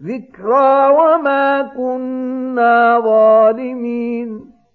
ذكرى وما كنا ظالمين